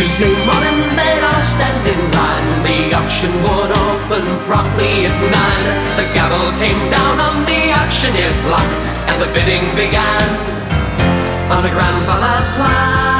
new morning they'd all stand in line. The auction would open promptly at nine. The gavel came down on the auctioneer's block, and the bidding began on a grandfather's climb.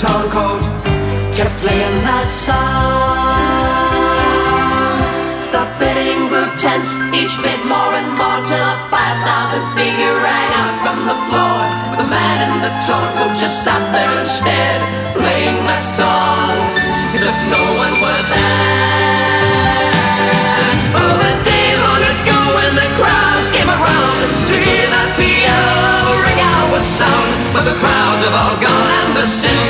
Torn coat kept playing that song. The bidding grew tense, each bid more and more till a five thousand figure rang out from the floor. The man in the torn coat just sat there instead, playing that song as if no one were there. Oh, the days long ago when the crowds came around to hear that piano ring out with sound. But the crowds have all gone and the symphony's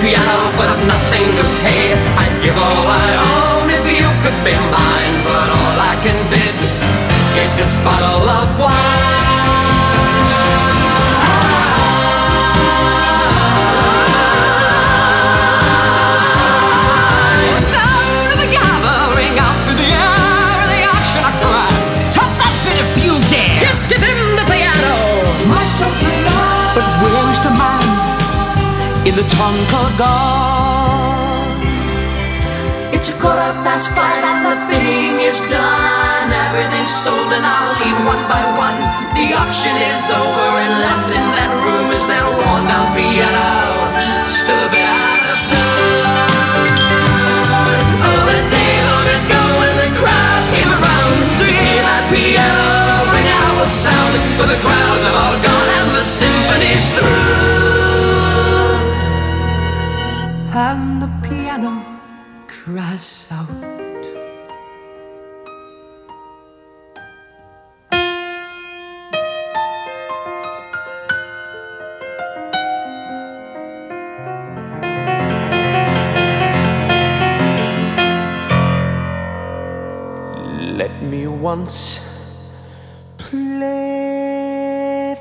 Piano but I've nothing to pay I'd give all I own if you could be mine But all I can bid is this bottle of wine gone. It's a quarter past five and the bidding is done. Everything's sold and I'll leave one by one. The auction is over and left in that room is that worn down piano. Still a bit out cries out. Let me once play